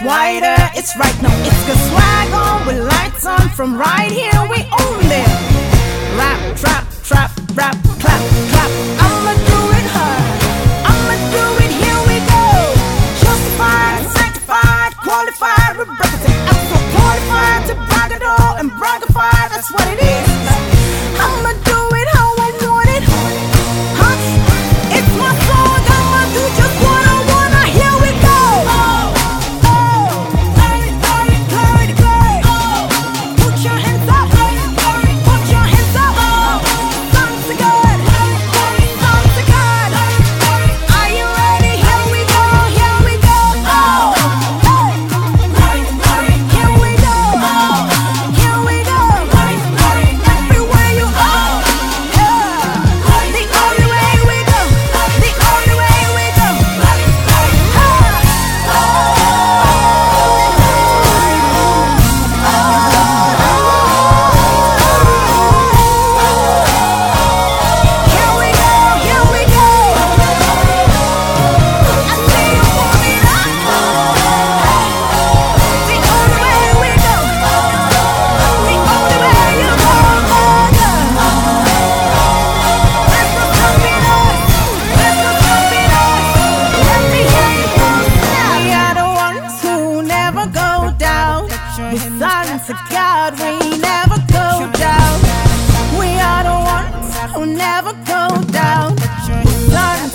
wider. It's right now. It's the swag on with lights on. From right here we own them. With sons of God, we never go down. We are the ones who never go down. With sons.